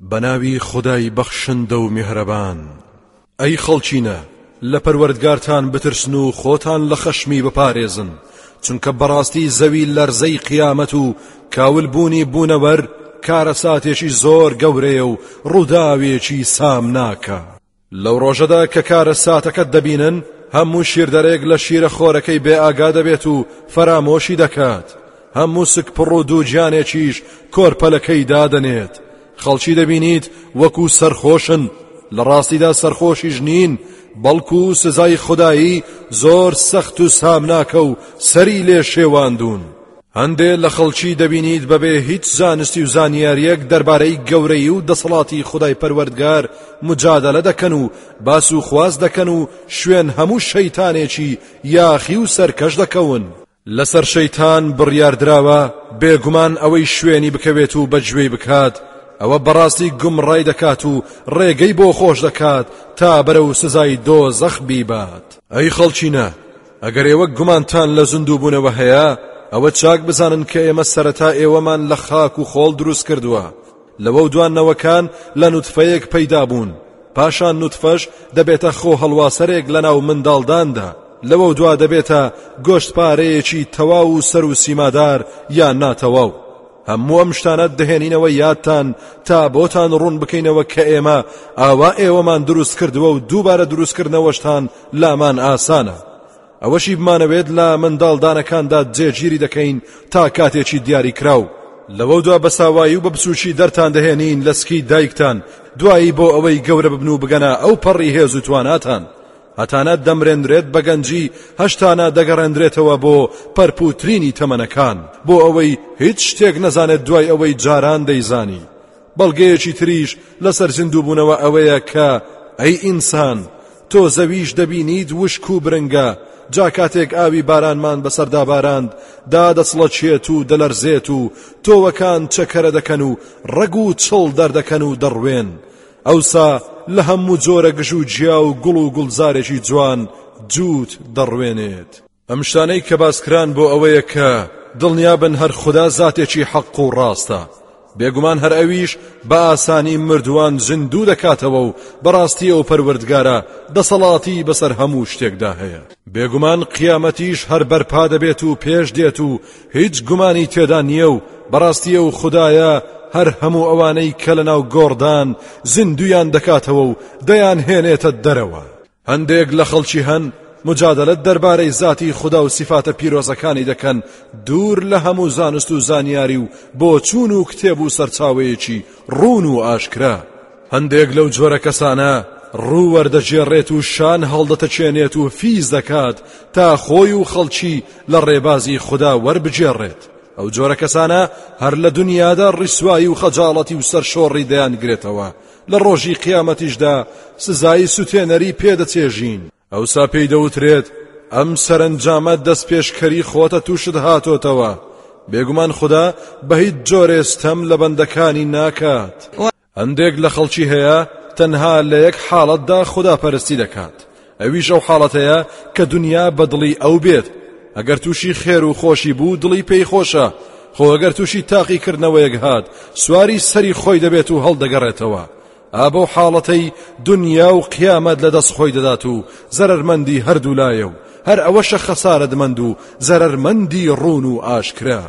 بەناوی خودای بەخشندە و میهرەبان ئەی خەڵکینە لە پەروەردگارتان بترسن و خۆتان لە خەشمی بپارێزن چونکە بەڕاستی زەوی لەرزەی قیامەت و کاولبوونی بوونەوەر کارەساتێکی زۆر گەورەیە و ڕووداوێکی سامناکە لەو ڕۆژەدا کە کارەساتەکەت دەبینن هەموو شیردەرێک لە شیرە خۆرەکەی بێ ئاگا دەبێت و فەرامۆشی دەکات هەموو سکپڕ و دووجانێکیش کۆرپەلەکەی دادەنێت خەڵکی دەبینیت وەکو سەرخۆشن لە ڕاستیدا سەرخۆشیش نین بەڵکو سزای خودایی زۆر سەخت و سامناکە و سەری لێ شێواندون هەندێ لە خەڵکی دەبینیت بەبێ هیچ زانستی و زانیاریەک دەربارەی گەورەی و دەسەڵاتی خدای پەروەردگار مجادلە دەکەن و باس و خواست دەکەن و شوێن هەموو شەیتانێکی یاخی و سەرکەش دەکەون لەسەر شەیتان بڕیاردراوە بێگومان ئەوەی شوێنی بکەوێت و بەگوێی بکات ئەوە بەڕاستی گومڕای دەکات و ڕێگەی بۆ خۆش دەکات تا بەرەو سزای دۆزەخ بیبات ئەی خەڵچینە ئەگەر ئێوە گومانتان لە زندووبوونەوە هەیە ئەوە چاک بزانن کە ئێمە سەرەتا ئێوەمان لە خاک و خۆڵ دروست کردووە لەوە دوان نەوەکان لە نوتفەیەک پەیدا بوون پاشان نوتفەش دەبێتە خۆ هەڵواسەرێک لە ناو منداڵداندا لەوە دوا دەبێتە گۆشت پارەیەکی تەواو و سەر و سیمادار یان ناتەواو هەموو ئەم شتانە دەهێنینەوە یادتان تا بۆتان ڕوون بکەینەوە کە ئێمە ئاوا ئێوەمان دروست کردووە و دووبارە دروستکردنەوەشتان لامان ئاسانە ئەوەشی بمانەوێت لە منداڵدانەکاندا جێگیری دەکەین تا کاتێکی دیاری کراو لەوە دوا بە ساوایی و بە بچووکی دەرتان دەهێنین لە سکی دایکتان دوایی بۆ ئەوەی گەورە ببن و بگەنە ئەو پەڕی هێز و تواناتان هەتانە دەمرێنرێت بە گەنجی هەشتانە دەگەڕێنرێتەوە بۆ پەرپوترینی تەمەنەکان بۆ ئەوەی هیچ شتێک نەزانێت دوای ئەوەی جاران دەیزانی بەڵگەیەکی تریش لەسەر زیندووبوونەوە ئەوەیە کە ئەی ئینسان تۆ زەویش دەبینیت وشک و برنگە جا کاتێک ئاوی بارانمان بەسەردا باراند دا دەچڵەچێت و دەلەرزێت و تۆوەکان چەکەرە دەکەن و ڕەگ و چڵ دەردەکەن و دەڕوێن ئەوسا لە هەموو جۆرە گژ و جیا و گوڵ و گوڵزارێکی جوان جووت دەڕوێنێت ئەم شتانەی کە باسکران بۆ ئەوەیە کە دڵنیابن هەر خوددا زاتێکی حەق و ڕاستە بێگومان هەر ئەویش بە ئاسانی مردووان زیندوو دەکاتەوە و بەڕاستی ئەو پەروەردگارە دەسەڵاتی بەسەر هەموو شتێکدا هەیە بێگومان قیامەتیش هەر بەرپا دەبێت و پێش دێت و هیچ گومانی تێدا نییە و بەڕاستی ئەو خودایە هەر هەموو ئەوانەی کە لە ناو گۆڕدان زیندویان دەکاتەوە و دەیان هێنێتە دەرەوە هەندێک لە خەڵکی هەن مجادلت دەربارەی زاتی خدا و سیفاتە پیرۆزەکانی دەکەن دوور لە هەموو زانست و زانیاری و بۆچوون و کتێب و سەرچاوەیەکی ڕوون و ئاشکرا هەندێک لەو جۆرە کەسانە ڕوو وەردەگێڕێت و شان هەڵدەتەچێنێت و فیز دەکات تا خۆی و خەڵکی لە ڕێبازی خدا وەربگێڕێت ئەو جۆرە کەسانە هەر لە دنیادا ڕیسایی و خەجاڵەتی و سەرشۆڕی دەیان گرێتەوە لە ڕۆژی قیامەتیشدا سزایی سوتێنەری پێدەچێژین ئەوسا پێی دەوترێت ئەم سەرنجامە دەست پێشکەری خۆتە تووشت هاتۆتەوە بێگومان خدا بە هیچ جۆرێستەم لە بەندەکانی ناکات. هەندێک لە خەڵکی هەیە تەنها لە یەک حاڵەتدا خودا پەرستی دەکات ئەویش ئەو حاڵەتەیە کە دنیا بە دڵی ئەو بێت ئەگەر تووشی خێر و خۆشی بوو دڵی پێی خۆشە خۆ ئەگەر تووشی تاقی کردنەوەیەک هات سواری سەری خۆی دەبێت و هەڵدەگەڕێتەوە ئابە و حاڵەتەی دنیا و قیامەت لە دەست خۆی دەدات و زەرەرمەندی هەردوولایە و هەر ئەوەشە خەسارەتمەند و زەرەرمەندی ڕوون و ئاشکرا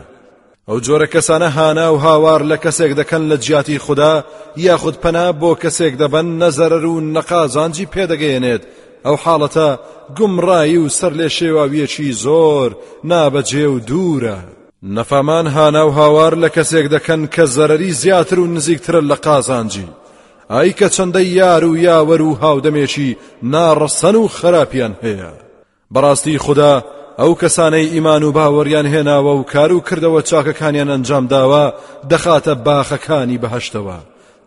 ئەو جۆرە کەسانە هانا و هاوار لە کەسێک دەکەن لە جیاتی خوددا یاخود پەنا بۆ کەسێک دەبەن نەزەرەر و نەقازانجی پێدەگەیەنێت ئەو حاڵەتە گومڕایی و سەر لێ شێواویەکی زۆر نابەجێ و دوورە. نەفامان هانا و هاوار لە کەسێک دەکەن کە زەرەری زیاتر و نزیکترە لە قازانجی ئای کە چەندە یار و یاوەر و هاودەمێکی ناڕەسەن و خراپیان هەیە بەڕاستی خودا ئەو کەسانەی ئیمان و باوەڕیان هێناوە و کار و کردەوە چاکەکانیان ئەنجام داوە دەخاتە باخەکانی بەهەشتەوە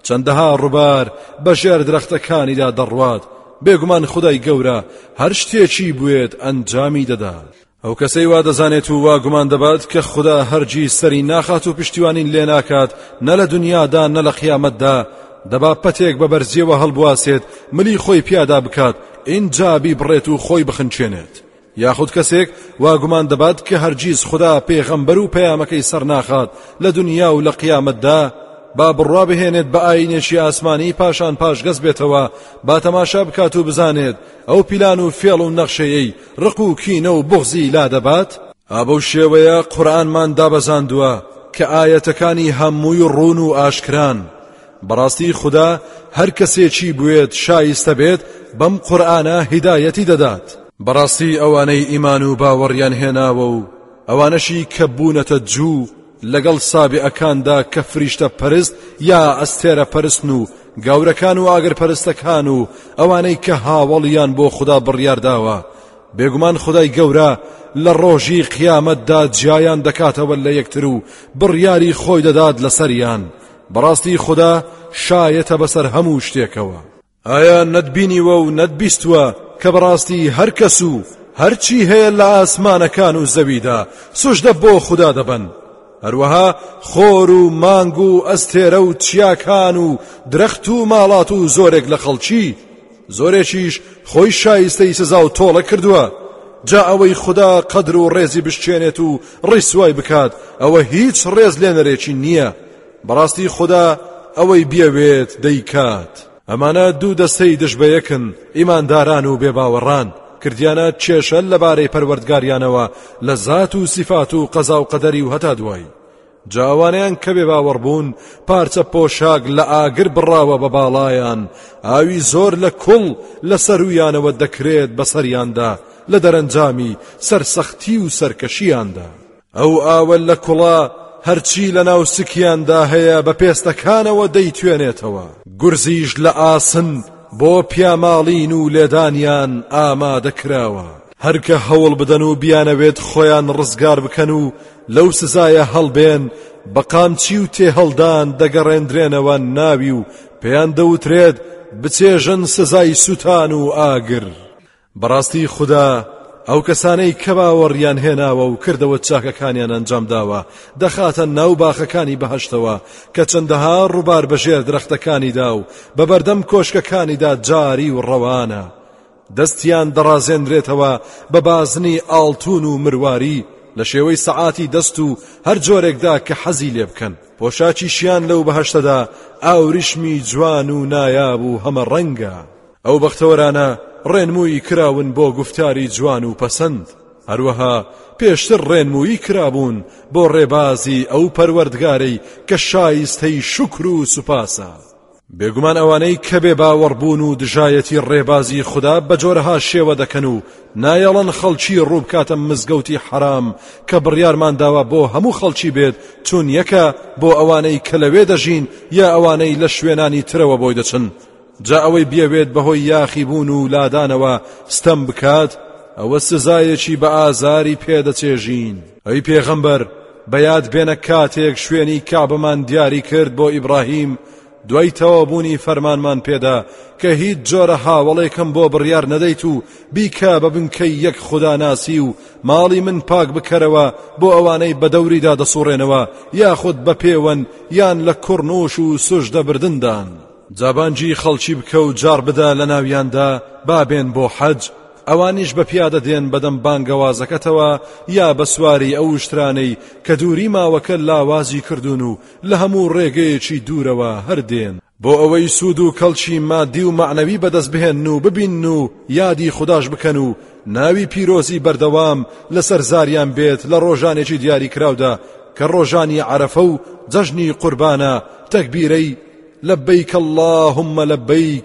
چەندەها ڕوبار بە ژێر درەختەکانیدا دەڕوات بێگومان خدای گەورە هەر شتێکی بوێت ئەنجامی دەدات ئەو کەسەی وا دەزانێت و وا گومان دەبات کە خدا هەرگی سەری ناخات و پشتیوانین لێ ناکات نە لە دنیادا نە لە قیامەتدا دەبا پەتێک بە بەرزیەوە هەڵبواسێت ملی خۆی پیادا بکات ئینجا بیبڕێت و خۆی بخنچێنێت، یاخود کەسێک وا گومان دەبات کە هەرگیز خودا پێغەمبەر و پەیامەکەی سەرناخات لە دونیا و لە قیامەتدا، با بڕوا بهێنێت بە ئایینێکی ئاسمانی پاشان پاشگەز بێتەوە، با تەماشا بکات و بزانێت ئەو پیلان و فێڵ و نەخشەیەی ڕق و کینە و بوغزی لادەبات؟ ئا بەو شێوەیە قورئانمان دابەزاندووە کە ئایەتەکانی هەمووی ڕوون و ئاشکران، بەڕاستی خودا هەر کەسێکی بوێت شایستە بێت بەم قورئانە هیدایەتی دەدات. بەڕاستی ئەوانەی ئیمان و باوەڕیان هێناوە و ئەوانەشی کە بوونەتە جوو لەگەڵ سابیئەکاندا کە فریشتە پەرست یا ئەستێرە پەرستن و گاورەکان و ئاگرپەرستەکان و ئەوانەی کە هاوەڵیان بۆ خودا بڕیارداوە بێگومان خدای گەورە لە ڕۆژی قیامەتدا جیایان دەکاتەوە لە یەکتر و بڕیاری خۆی دەدات لەسەریان بەڕاستی خودا شایەتە بەسەر هەموو شتێکەوە. ئایا نەتبینیوە و نەتبیستووە کە بەڕاستی هەر کەس و هەرچی هەیە لە ئاسمانەکان و زەویدا سوژدە بۆ خودا دەبەن، هەروەها خۆر و مانگ و ئەستێرە و چیاکان و درەخت و ماڵات و زۆرێک لە خەڵکی، زۆرێکیش خۆی شایستەی سزا و تۆڵە کردووە جا ئەوەی خودا قەدر و ڕێزی بشچێنێت و ڕیسوای بکات ئەوە هیچ ڕێز لێنەرێکی نییە بەڕاستی خودا ئەوەی بیەوێت دەیکات ئەمانە دوو دەستەی دژبەیەکن ئیمانداران و بێباوەڕان کردیانە کێشە لەبارەی پەروەردگاریانەوە لە زات و سیفات و قەزا و قەدەری و هەتا دوایی جا ئەوانەیان کە بێباوەڕ بوون پارچە پۆشاک لە ئاگر بڕاوە بە باڵایان ئاوی زۆر لە کوڵ لە سەرویانەوە دەکرێت بەسەریاندا لە دەرەنجامی سەرسەختی و سەرکەشیاندا ئەو ئاوە لە کوڵە هەرچی لە ناو سکیاندا هەیە بە پێستەکانەوە دەیتوێنێتەوە گورزیش لە ئاسن بۆ پیاماڵین و لێدانیان ئامادە کراوە هەرکە هەوڵ بدەن و بیانەوێت خۆیان ڕزگار بکەن و لەو سزایە هەڵبێن بە قامچی و تێهەڵدان دەگەڕێندرێنەوە ناوی و پێیان دەوترێت بچێژن سزای سوتان و ئاگر بەڕاستی خودا ئەو کەسانەی کە باوەڕیان هێناوە و کردەوە چاکەکانیان ئەنجام داوە دەخاتە ناو باخەکانی بەهشتەوە کە چەندەها ڕووبار بەژێر درەختەکانیدا و بە بەردەم کۆشکەکانیدا جاری و ڕەوانە دەستیان دەڕازێنرێتەوە بە بازنی ئاڵتون و مرواری لە شێوەی سەعاتی دەست و هەر جۆرێکدا کە حەزی لێ بکەن پۆشاکیشیان لەو بەهشتەدا ئاوریشمی جوان و نایاب و هەمە ڕەنگە ئەو بەختەوەرانە ڕێنمووی کراون بۆ گفتاری جوان و پەسەند هەروەها پێشتر ڕێنمووی کرابوون بۆ ڕێبازی ئەو پەروەردگارەی کە شایستەی شکر و سوپاسە بێگومان ئەوانەی کە بێ باوەڕبوون و دژایەتی ڕێبازی خدا بە جۆرەها شێوە دەکەن و نایەڵن خەڵکی ڕووبکاتە مزگەوتی حەرام کە بڕیارمان داوە بۆ هەموو خەڵکی بێت چون یەکە بۆ ئەوانەی کە لەوێ دەژین یا ئەوانەی لە شوێنانی ترەوە بۆی دەچن جا ئەوەی بیەوێت بەهۆی یاخیبوون و لادانەوە ستەم بکات ئەوە سزایەکی بە ئازاری پێدەچێژین ئەی پێغەمبەر بەیاد بێنە کاتێک شوێنی کابەمان دیاری کرد بۆ ئیبراهیم دوای تەوابوونی فەرمانمان پێدا کە هیچ جۆرە هاوڵێکم بۆ بڕیار نەدەیت و بیکە بە بنکەی یەک خوددا ناسی و ماڵی من پاک بکەرەوە بۆ ئەوانەی بە دەوریدا دەسوڕێنەوە یاخود بە پێوەن یان لە کوڕنوش و سوش دەبردندان جابانجی خەڵکی بکە و جاڕ بدە لە ناویاندا بابێن بۆ حەج ئەوانیش بە پیادە دێن بەدەم بانگەوازەکەتەوە یا بە سواری ئەو شترانەی کە دووری ماوەکە لاوازی کردوون و لە هەموو ڕێگەیەکی دوورەوە هەردێن بۆ ئەوەی سوود و کەڵکی مادی و معنەوی بەدەست بهێن و ببین و یادی خودداش بکەن و ناوی پیرۆزی بەردەوام لەسەر زاریان بێت لە ڕۆژانێکی دیاری کراودا کە ڕۆژانی عرفە و جەژنی قوربانە تەکبیرەی لە بیکە اللهم لە بیک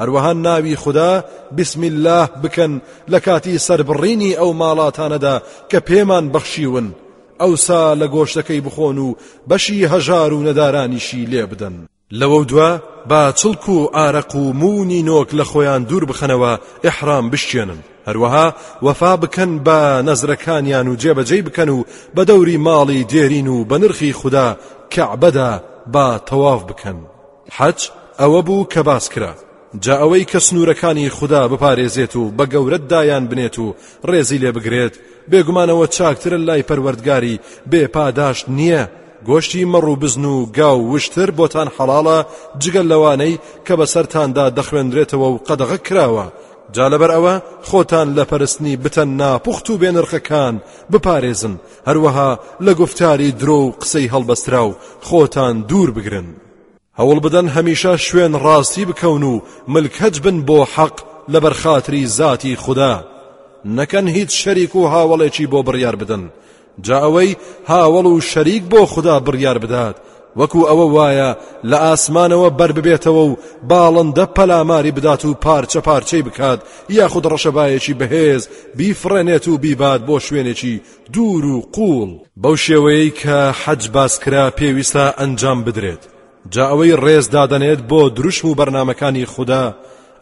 هەروەها ناوی خودا بسم اللە بکەن لە کاتی سەربڕینی ئەو ماڵاتانەدا کە پێمان بەخشیون ئەوسا لە گۆشتەکەی بخۆن و بەشی هەژار و نەدارانیشی لێ بدەن لەوە دوا با چڵک و ئارەق و موونی نۆک لە خۆیان دوور بخەنەوە ئحرام بشکێنن هەروەها وەفا بکەن بە نەزرەکانیان و جێبەجێی بکەن و بە دەوری ماڵی دێرین و بە نرخی خوددا کەعبەدا با تەواف بکەن حەج ئەوە بوو کە باس کرا، جا ئەوەی کە سنوورەکانی خودا بپارێزێت و بە گەورەت دایان بنێت و ڕێزی لێ بگرێت، بێگومانەوە چاکترە لای پەروەردگاری بێ پاداشت نییە، گۆشتی مەڕ و بزن و گا و وشتر بۆتان حەڵاڵە جگە لەوانەی کە بەسەرتاندا دەخوێنرێتەوە و قەدەغە کراوە، جا لەبەر ئەوە خۆتان لە پەرستنی بتە ناپوخت و بێنرخەکان بپارێزن، هەروەها لە گوفتاری درۆ و قسەی هەڵبەستراو خۆتان دوور بگرن هەوڵ بدەن هەمیشە شوێن ڕاستی بکەون و ملکەچ بن بۆ حەق لەبەر خاتری زاتی خوددا نەکەن هیچ شەریک و هاوڵێکی بۆ بڕیار بدەن جا ئەوەی هاوڵ و شەریک بۆ خوددا بڕیار بدات وەکو ئەوە وایە لە ئاسمانەوە بەرببێتەوە و باڵندە پەلاماری بدات و پارچە پارچەی بکات یاخود ڕەشەبایەکی بەهێز بیفڕێنێت و بیبات بۆ شوێنێکی دوور و قوڵ بەو شێوەیەی کە حەج باس کرا پێویستە ئەنجام بدرێت جا ئەوەی ڕێز دادەنێت بۆ دروشم و بەرنمەکانی خوددا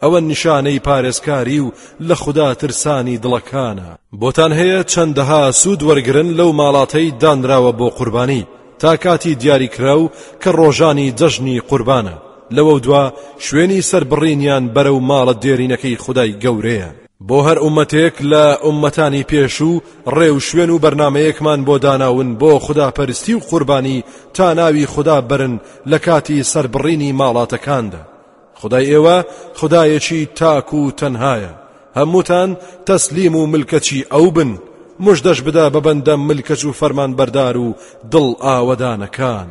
ئەوە نیشانەی پارێزکاری و لە خوددا ترسانی دڵەکانە بۆتان هەیە چەندەها سوود وەرگرن لەو ماڵاتەی دانراوە بۆ قوربانی تا کاتی دیاری کرا و کە ڕۆژانی جەژنی قوربانە لەوە دوا شوێنی سەربڕینیان بەرە و ماڵە دێرینەکەی خدای گەورەیە بۆ هەر ئومەتێک لە ئومەتانی پێشوو ڕێ و شوێن و بەرنمەیەکمان بۆ داناون بۆ خوداپەرستی و قوربانی تا ناوی خوددا برن لە کاتی سربڕینی ماڵاتەکاندا خودای ئێوە خودایەکی تاک و تەنهایە هەمووتان تەسلیم و ملکەچی ئەو بن مژدەش بدا بە بەندە ملکەچ و فەرمان بەردار و دڵ ئاوەدانەکان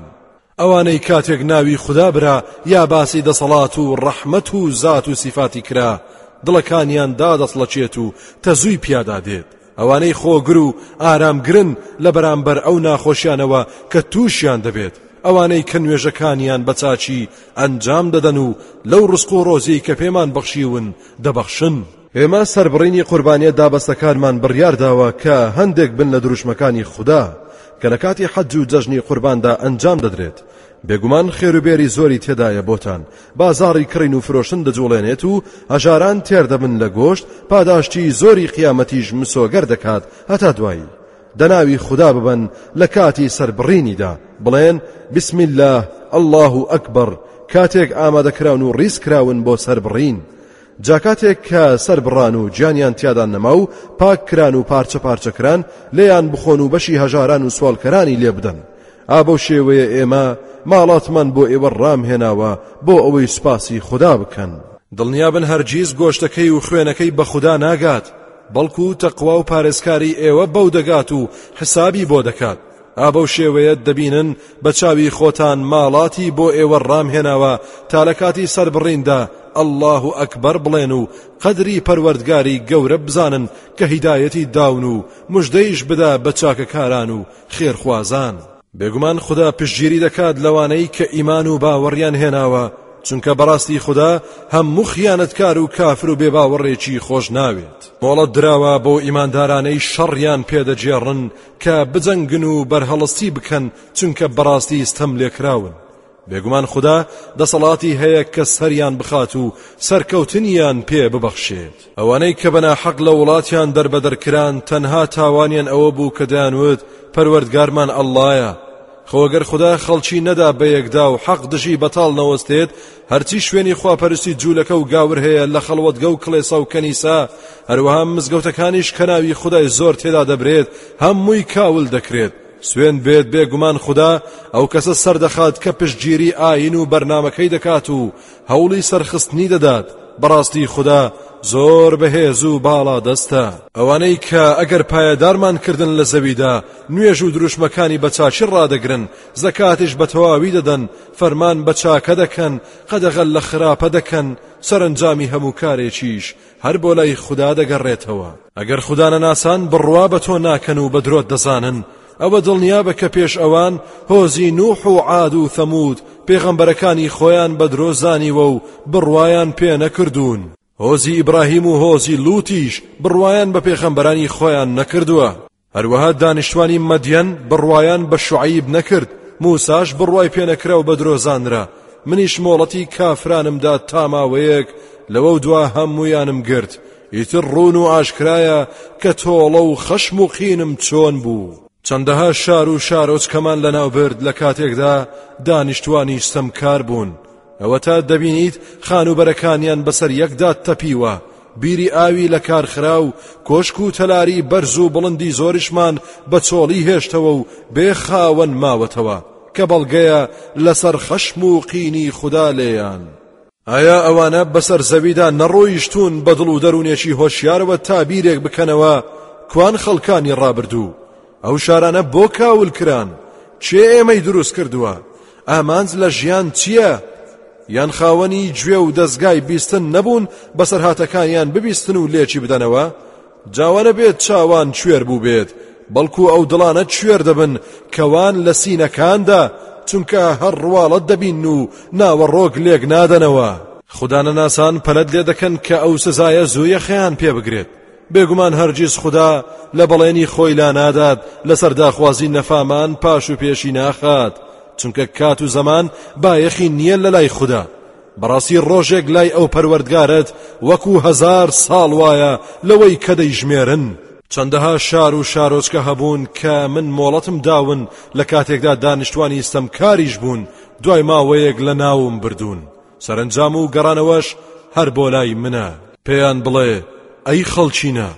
ئەوانەی کاتێک ناوی خوددا برا یا باسی دەسەڵات و ڕەحمەت و زات و سیفاتی کرا دڵەکانیان دادەسڵەچێت و تەزووی پیادا دێت ئەوانەی خۆگر و ئارامگرن لە بەرامبەر ئەو ناخۆشیانەوە کە تووشیان دەبێت ئەوانەی کە نوێژەکانیان بە چاچی ئەنجام دەدەن و لەو ڕسق و ڕۆزیی کە پێمان بەخشیون دەبەخشن ئێمە سەربڕینی قوربانیە دابەستەکانمان بڕیارداوە کە هەندێک بن لە دروشمەکانی خودا کە لە کاتی حەج و جەژنی قورباندا ئەنجام دەدرێت بێگومان خێروبێری زۆری تێدایە بۆتان، بازاڕی کڕین و فرۆشتن دەجوڵێنێت و هەژاران تێر دەبن لە گۆشت، پاداشتی زۆری قیامەتیش مسۆگەر دەکات، هەتا دوایی. دە ناوی خودا ببەن لە کاتی سەربڕینیدا، بڵێن، بسم اللە، اللە اکبر، کاتێک ئامادەکراون و ڕیزکراون بۆ سەربڕین. جا کاتێک کە سەربڕان و گیانیان تیادا نەما و پاک کران و پارچە پارچە کران لێیان بخۆن و بەشی هەژاران و سوالکەرانی لێ بدەن ئابەو شێوەیە ئێمە ماڵاتمان بۆ ئێوە ڕام هێناوە بۆ ئەوەی سوپاسی خدا بکەن دڵنیابن هەرگیز گۆشتەکەی و خوێنەکەی بە خدا ناگات بەڵکو تەقوا و پارێزکاری ئێوە بەو دەگات و حسابی بۆ دەکات ئا بەو شێوەیە دەبینن بە چاوی خۆتان ماڵاتی بۆ ئێوە ڕامهێناوە تا لە کاتی سەربڕیندا ئەلله و ئەکبەر بڵێن و قەدری پەروەردگاری گەورە بزانن کە هیدایەتی داون و مژدەیش بدا بە چاکەکاران و خێرخوازان بێگومان خدا پشگیری دەکات لەوانەی کە ئیمان و باوەڕیان هێناوە چونکە بەڕاستی خوددا هەموو خیانەتکار و کافر و بێباوەڕێکی خۆش ناوێت مۆڵەت دراوە بۆ ئیماندارانەی شەڕیان پێدەجێڕن کە بجەنگن و بەرهەڵستی بکەن چونکە بەڕاستی ستەم لێکراون بێگومان خدا دەسەڵاتی هەیە کە سەریان بخات و سەرکەوتنیان پێ ببەخشێت ئەوانەی کە بەنا حەق لە وڵاتیان دەربەدەرکران تەنها تاوانیان ئەوە بوو کە دەیانوت پەروەردگارمان ئەللایە خۆگەر خدا خەڵکی نەدا بە یەکدا و حەق دژی بەتاڵ نەوەستێت هەرچی شوێنی خواپەرستی جوولەکە و گاور هەیە لە خەڵوەتگە و کڵێسا و کەنیسا هەروەها مزگەوتەکانیش کە ناوی خدای زۆر تێدا دەبرێت هەمووی کاول دەکرێت سوێن بێت بێگومان خدا ئەو کەسە سەردەخات کە پشتگیری ئاین و بەرنمەکەی دەکات و هەوڵی سەرخستنی دەدات بەڕاستی خدا زۆر بەهێز و باڵا دەستە ئەوانەی کە ئەگەر پایەدارمان کردن لە زەویدا نوێژ و دروشمەکانی بەچچی ڕدەگرن زەکاتیش بە تەواوی دەدەن فەرمان بە چاکە دەکەن قەدەغەل لە خراپە دەکەن سەرنجامی هەموو کارێکیش هەر بۆ لای خوددا دەگەڕێتەوە ئەگەر خوددا نەناسان بڕوا بە تۆ ناکەن و بە درۆت دەزانن ئەوە دڵنیابە کە پێش ئەوان هۆزی نوح و عاد و ثەمود پێغەمبەرەکانی خۆیان بە درۆ زانیوە و بڕوایان پێ نەکردوون هۆزی ئیبراهیم و هۆزی لوتیش بڕوایان بە پێغەمبەرانی خۆیان نەکردووە هەروەها دانیشتوانی مەدیەن بڕوایان بە شعیب نەکرد موساش بڕوای پێنەکرا و بە درۆزانرا منیش مۆڵەتی کافرانمدا تا ماوەیەک لەوە دوا هەمویانم گرت ئیتر ڕون و ئاشکرایە کە تۆڵە و خەشم و قینم چۆن بوو چەندەها شار و شارۆچکەمان لەناو برد لە کاتێکدا دانیشتوانی ستەمکار بوون ئەوە تا دەبینیت خانوبەرەکانیان بەسەر یەکدا تەپیوە بیری ئاوی لە کارخراو کۆشک و تەلاری بەرز و بڵندی زۆرشمان بە چۆڵی هێشتەوە و بێ خاوەن ماوەتەوە کە بەڵگەیە لەسەر خەشم و قینی خوددا لێیان ئایا ئەوانە بەسەر زەویدا نەڕۆیشتون بە دڵ و دەروونێکی هۆشیارەوە تابیرێک بکەنەوە کوان خەڵکانی ڕابردوو ئەو شارانە بۆ کاول کران چێ ئێمەی دروست کردووە ئامانج لە ژیان چییە؟ یان خاوەنی گوێ و دەستگای بیستن نەبوون بەسەرهاتەکانیان ببیستن و لێکی بدەنەوە جاوانە بێت چاوان کوێر بوو بێت بەڵکو ئەو دڵانە کوێر دەبن کەوان لە سینەکاندا چونکە هەر ڕواڵەت دەبین و ناوەڕۆک لێک نادەنەوە خوددانە ناسان پەلەت لێ دەکەن کە ئەو سزایە زوویەخەیان پێ بگرێت بێگومان هەرگیز خودا لە بەڵێنی خۆی لا نادات لەسەر داخوازی نەفامان پاش و پێشی ناخات چونکە کات و زەمان بایەخی نییە لە لای خوددا بەڕاستی ڕۆژێک لای ئەو پەروەردگارت وەکو هەزار ساڵ وایە لەوەی کە دەیژمێرن چەندەها شار و شارۆچکە هەبوون کە من مۆڵەتم داون لە کاتێکدا دانیشتوانی ئستەمکاریش بوون دوای ماوەیەک لە ناوم بردوون سەرەنجام و گەڕانەوەش هەر بۆ لای منە. پێیان بڵێ، ئەی خەڵکینە!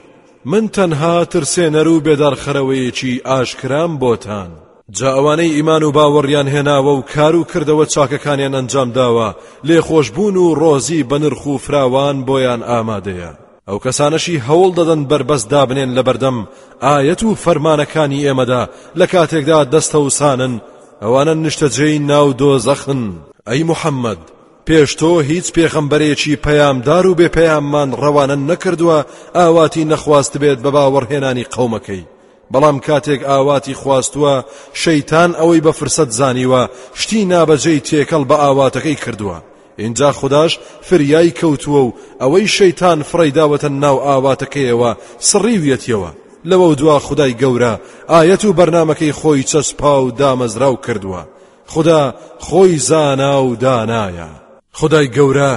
من تەنها ترسێنەر و بێداڕخەرەوەیەکی ئاشکرام بۆتان. جا ئەوانەی ئیمان و باوەڕیان هێناوە و کار و کردەوە چاکەکانیان ئەنجام داوە، لێخۆشبوون و ڕۆزی بەنرخ و فراوان بۆیان ئامادەیە. ئەو کەسانەشی هەوڵ دەدەن بەربەست دابنێن لەبەردەم ئایەت و فەرمانەکانی ئێمەدا لە کاتێکدا دەستەوسانن ئەوانە نیشتەجێی ناو دۆزەخن ئەی محەممەد پێش تۆ هیچ پێغەمبەرێکی پەیامدار و بێ پەیاممان ڕەوانە نەکردووە ئاواتی نەخواست بێت بە باوەڕهێنانی قەومەکەی بەڵام کاتێک ئاواتی خواستووە شەیتان ئەوەی بە فرسەت زانیوە شتی نابەجێی تێکەڵ بە ئاواتەکەی کردووە ئینجا خوداش فریای کەوتووە و ئەوەی شەیتان فڕی داوەتە ناو ئاواتەکەیەوە سڕیویەتیەوە لەوە دوا خدای گەورە ئاەت و بەرنمەکەی خۆی چەسپا و دامەزراو کردووە خودا خۆی زانا و دانایە خودای گەورە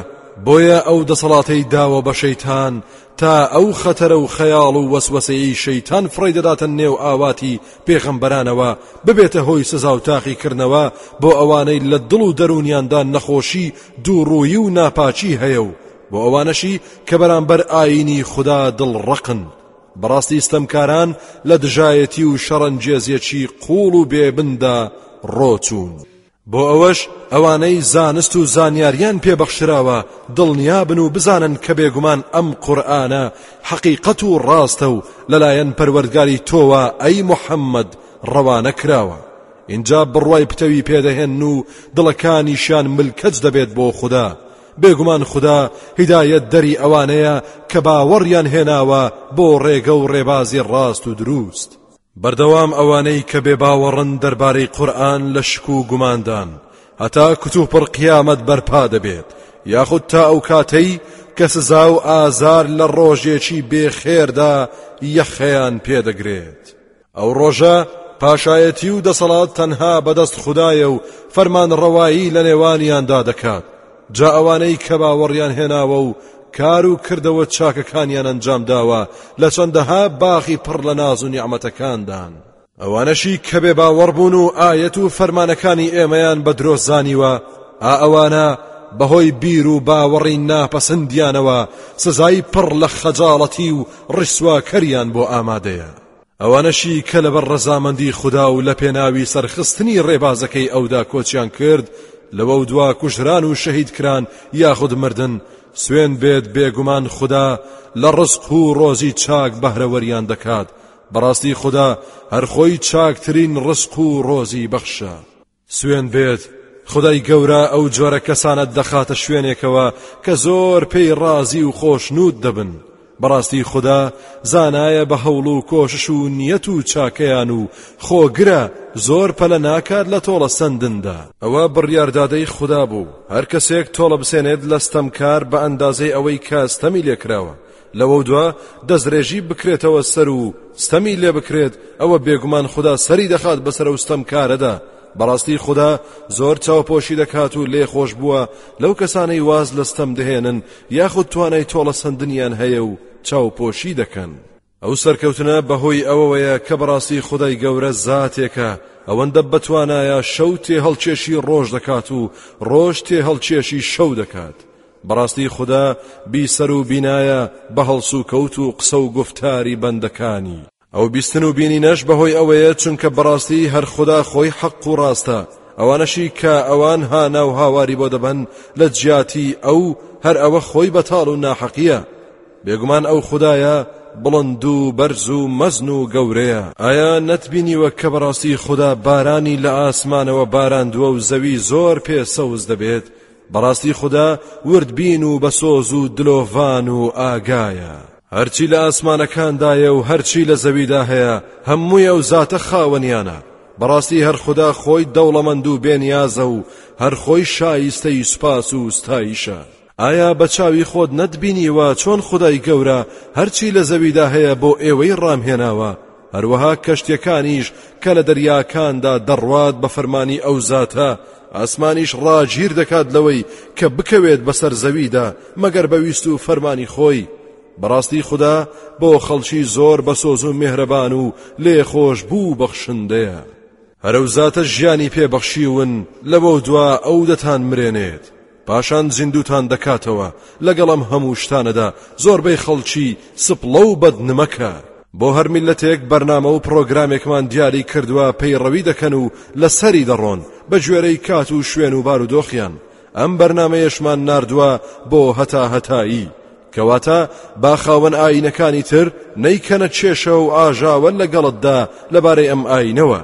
بۆیە ئەو دەسەڵاتەی داوە بە شەیتان تا ئەو خەتەرە و خەیاڵ و وەسوەسەیەی شەیتان فڕی دەداتە نێو ئاواتی پێغەمبەرانەوە ببێتە هۆی سزا و تاقیکردنەوە بۆ ئەوانەی لە دڵ و دەرونیاندا نەخۆشی دووڕووی و ناپاچی هەیە و بۆ ئەوانەشی کە بەرامبەر ئاینی خوددا دڵڕقن بەڕاستی ستەمکاران لە دژایەتی و شەڕەنجێزیەکی قوڵ و بێبندا ڕۆچوون. بۆ ئەوەش ئەوانەی زانست و زانیاریان پێبەخشراوە دڵنیابن و بزانن کە بێگومان ئەم قورآانە حەقیقەت و ڕاستە و لەلایەن پەروەردگاری تۆوە ئەی محەممەد ڕەوانە کراوە اینجا بڕوای پتەوی پێدەهێن و دڵەکانیشیان ملکەچ دەبێت بۆ خوددا بێگومان خودا هیدایەت دەری ئەوانەیە کە باوەڕیان هێناوە بۆ ڕێگە و ڕێبازی ڕاست و دروست بەردەوام ئەوانەی کە بێ باوەڕن دەربارەی قورئان لە شک و گوماندان هەتا کتوپڕ قیامەت بەرپا دەبێت یاخود تا ئەو کاتەی کە سزا و ئازار لە ڕۆژێکی بێخێردا یەخەیان پێدەگرێت. ئەو ڕۆژە پاشایەتی و دەسەڵات تەنها بەدەست خودایە و فەرمانڕەوایی لە نێوانیاندا دەکات جا ئەوانەی کە باوەڕیان هێناوە و کار و کردەوە چاکەکانیان ئەنجام داوە لە چەندەها باخی پڕ لە ناز و نیعممەتەکاندان ئەوانەشی کە بێ باوەڕ بوون و ئاەت و فەرمانەکانی ئێمەیان بە درۆ زانیوە ئا ئەوانە بەهۆی بیر و باوەڕی ناپەسندیانەوە سزای پڕ لە خەجاڵەتی و ڕیسواکەریان بۆ ئامادەیە ئەوانەشی کە لەبەر ڕەزامەندی خودا و لە پێناوی سەرخستنی ڕێبازەکەی ئەودا کۆچیان کرد لەوە و دوا کوژران و شەهید کران یاخود مردن سوێن بێت بێگومان خودا لە ڕزق و ڕۆزی چاک بەهرەوەریان دەکات بەڕاستی خودا هەرخۆی چاکترین ڕزق و ڕۆزی بەخشە. سوێن بێت خودای گەورە ئەو جۆرە کەسانت دەخاتە شوێنێکەوە کە زۆر پێی ڕازی و خۆشنود دەبن بەڕاستی خوددا زانایە بە هەوڵ و کۆشش و نیەت و چاکەیان و خۆگرە زۆر پەلە ناکات لە تۆڵە سندندا ئەوە بڕیاردادەی خوددا بوو هەر کەسێک تۆڵە بسێنێت لە ستەمکار بە ئەندازەی ئەوەی کە ستەمی لێکراوە لەوەودوا دەسترێژی بکرێتەوە سەر و ستەمی لێ بکرێت ئەوە بێگومان خدا سەری دەخات بەسەر و ستەم کارەدا بەڕاستی خدا زۆر چاوپۆشی دەکات و لێ خۆش بووە لەو کەسانەی واز لە ستەم دەهێنن یاخود توانای تۆڵە سندنیان هەیە و چاوپۆشی دەکەن. ئەو سەرکەوتنە بەهۆی ئەوەوەیە کە بەڕاستی خدای گەورە زاتێکە ئەوەندە بەتوانایە شەو تێ هەڵکێشی ڕۆژ دەکات و ڕۆژ تێ هەڵکێشی شەو دەکات بەڕاستی خودا بیسەر و بینایە بە هەڵسوکەوت و قسە و گوفتاری بەندەکانی. ئەو بیستن و بینینەش بەهۆی ئەوەیە چونکە بەڕاستی هەر خودا خۆی حەق و ڕاستە، ئەوانەشی کە ئەوان هانا و هاواری بۆ دەبەن لە جیاتی ئەو هەر ئەوە خۆی بەتاڵ و ناحەقییە. بێگومان ئەو خودایە بڵند و بەرز و مەزن و گەورەیە. ئایا نەتبینیوە کە بەڕاستی خودا بارانی لە ئاسمانەوە باراندووە و زەوی زۆر پێ سەوز دەبێت، بەڕاستی خودا ورد بین و بەسۆز و دلۆڤان و ئاگایە هەرچی لە ئاسمانەکاندایە و هەرچی لە زەویدا هەیە هەمووی ئەو زاتە خاوەنیانە بەڕاستی هەر خوددا خۆی دەوڵەمەند و بێنیازە و هەر خۆی شایستەی سوپاس و ستایشە ئایا بە چاوی خۆت نەتبینیوە چۆن خدای گەورە هەرچی لە زەویدا هەیە بۆ ئێوەی ڕامهێناوە هەروەها کەشتیەکانیش کە لە دەریاکاندا دەڕوات بە فەرمانی ئەو زاتە ئاسمانیش ڕاگیر دەکات لەوەی کە بکەوێت بەسەر زەویدا مەگەر بەویست و فەرمانی خۆی بەڕاستی خوددا بۆ خەڵکی زۆر بە سۆز و مێهرەبان و لێخۆش بوو بەخشندەیە هەرەو زاتە ژیانی پێبەخشیون لەوە دوا ئەو دەتان مرێنێت پاشان زیندوتان دەکاتەوە لەگەڵ ئەم هەموو شتانەدا زۆربەی خەڵکی سپڵە و بەدنمەکە بۆ هەر میلەتێک بەرنامە و پڕۆگرامێکمان دیاری کردووە پەیڕەوی دەکەن و لەسەری دەڕۆن بە گوێرەی کات و شوێن و بارودۆخیان ئەم بەرنمەیەشمان ناردووە بۆ هەتا هەتایی کەواتە با خاوەن ئاینەکانی تر نەیکەنە کێشە و ئاژاوە لەگەڵتدا لەبارەی ئەم ئاینەوە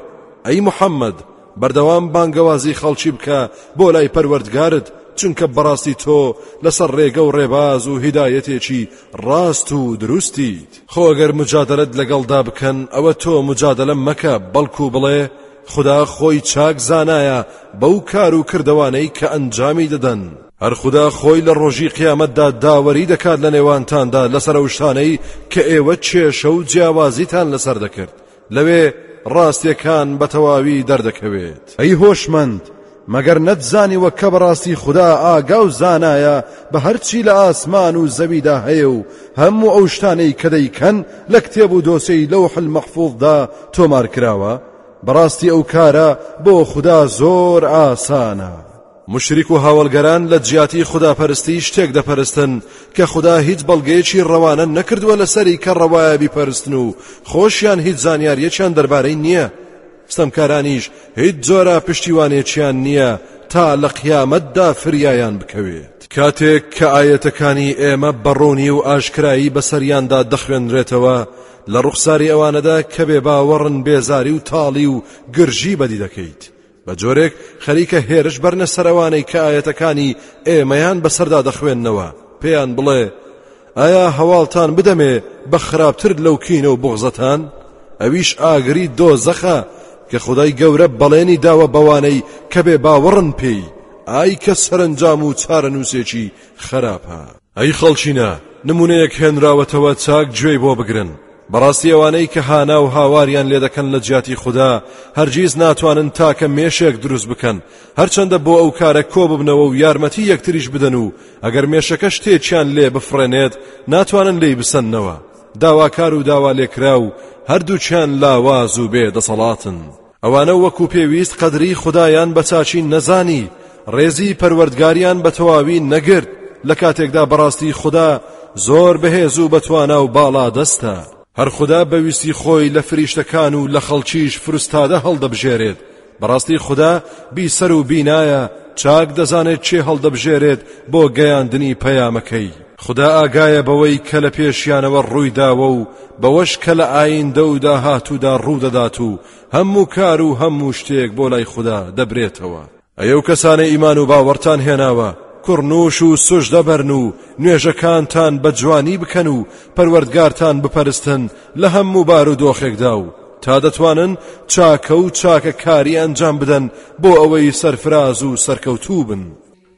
ئەی محەممەد بەردەوام بانگەوازی خەڵکی بکە بۆ لای پەروەردگارت چونکە بەڕاستی تۆ لەسەر ڕێگە و ڕێباز و هیدایەتێکی ڕاست و دروستیت خۆ ئەگەر مجادلت لەگەڵدا بکەن ئەوە تۆ مجادلە مەکە بەڵکو بڵێ خدا خۆی چاک زانایە بەو کار و کردەوانەی کە ئەنجامی دەدەن هەر خدا خۆی لە ڕۆژی قیامەتدا داوەری دەکات لە نێوانتاندا لەسەر ئەو شتانەی کە ئێوە کێشە و جیاوازیتان لەسەر دەکرد لەوێ ڕاستیەکان بەتەواوی دەردەکەوێت. ئەی هۆشمەند، مەگەر نەتزانیوە کە بەڕاستی خودا ئاگا و زانایە بە هەرچی لە ئاسمان و زەویدا هەیە و هەموو ئەو شتانەی کە دەیکەن لە کتێب و دۆسێی لەوح المحفوظدا تۆمارکراوە؟ بەڕاستی ئەو کارە بۆ خودا زۆر ئاسانە. موشریک و هاوەڵگەران لە جیاتی خوداپەرستی شتێک دەپەرستن کە خودا هیچ بەڵگەیەکی ڕەوانە نەکردووە لەسەری کە ڕەوایە بیپەرستن و خۆشیان هیچ زانیاریەکیان دەربارەی نییە ستەمکارانیش هیچ جۆرە پشتیوانێکیان نییە تا لە قیامەتدا فریایان بکەوێت کاتێک کە ئاەتەکانی ئێمە بەڕوونی و ئاشکرایی بەسەریاندا دەخوێنرێتەوە لە ڕوخساری ئەوانەدا کە بێ باوەڕن بێزاری و تاڵی و گرژی بەدی دەکەیت بە جۆرێک خەریکە هێرش بەرنە سەر ئەوانەی کە ئایەتەکانی ئێمەیان بەسەردا دەخوێننەوە پێیان بڵێ ئایا هەواڵتان بدەمێ بە خراپتر لەو کینە و بغزەتان ئەویش ئاگری دۆزەخە کە خدای گەورە بەڵێنی داوە بەوانەی کە بێ باوەڕن پێی ئای کە سەرنجام و چارەنووسێکی خراپە ئەی خەڵکینە نمونەیەک هێنراوەتەوە چاک گوێی بۆ بگرن بەڕاستی ئەوانەی کە هانا و هاواریان لێ دەکەن لە جیاتی خوددا هەرگیز ناتوانن تاکە مێشێک دروست بکەن هەرچەندە بۆ ئەو کارە کۆ ببنەوە و یارمەتی یەکتریش بدەن و ئەگەر مێشەکە شتێکیان لێ بفڕێنێت ناتوانن لێی بسەنەوە داواکار و داوا لێکرا و هەردووچیان لاواز و بێ دەسەڵاتن. ئەوانە وەکو پێویست قەدری خودایان بە چاچی نەزانی ڕێزی پەروەردگاریان بە تەواوی نەگرت لە کاتێکدا بەڕاستی خدا زۆر بەهێز و بەتوانا و باڵا دەستە هەر خدا بەویستی خۆی لە فریشتەکان و لە خەڵکیش فرستادە هەڵدەبژێرێت بەڕاستی خدا بیسەر و بینایە چاک دەزانێت چێ هەڵدەبژێرێت بۆ گەیاندنی پەیامەکەی خودا ئاگایە بەوەی کە لە پێشیانەوە ڕووی داوە و بەوەش کە لە ئایندە و داهاتوودا ڕوو دەدات و هەموو کار و هەموو شتێک بۆ لای خودا دەبرێتەوە ئەی و کەسانە ئیمان و باوەڕتان هێناوە کوڕنوش و سوش دەبەرن و نوێژەکانتان بە جوانی بکەن و پەروەردگارتان بپەرستن لە هەموو بار و دۆخێکدا و تا دەتوانن چاکە و چاکە کاری ئەنجام بدەن بۆ ئەوەی سەرفراز و سەرکەوتوو بن.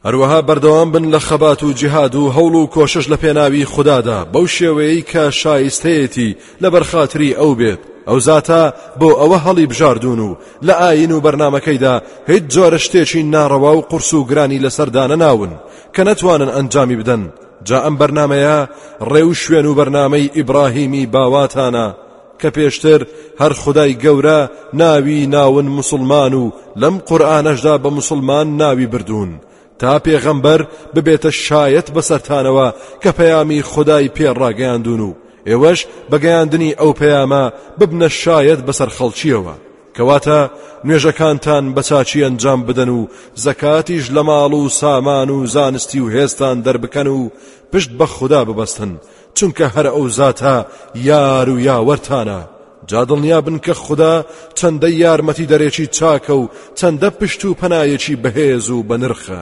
هەروەها بەردەوام بن لە خەبات و جیهاد و هەوڵ و کۆشش لە پێناوی خودادا بەو شێوەیەی کە شایستەیەتی لەبەر خاتری ئەو بێت ئەو زاتە بۆ ئەوە هەڵی بژاردون و لە ئاین و بەرنمەکەیدا هیچ جۆرە شتێکی ناڕەوا و قورس و گرانی لەسەردانە ناون کە نەتوانن ئەنجامی بدەن جا ئەم بەرنمەیە ڕێ و شوێن و بەرنمەی ئیبراهیمی باواتانە کە پێشتر هەر خودای گەورە ناوی ناون مسلمان و لەم قورآانەشدا بە مسلمان ناوی بردوون تا پێغەمبەر ببێتە شایەت بەسەرتانەوە کە پەیامی خدای پێڕاگەیاندون و ئێوەش بەگەیاندنی ئەو پەیامە ببنە شایەت بەسەر خەڵکیەوە کەواتە نوێژەکانتان بەچچی ئەنجام بدەن و زەکاتیش لە ماڵ و سامان و زانستی و هێزتان دەربکەن و پشت بە خوددا ببەستن چونکە هەر ئەو زاتە یار و یاوەرتانە جا دڵنیابن کە خودا چەندە یارمەتی دەرێکی چاکە و چەندە پشت و پەنایەکی بەهێز و بەنرخە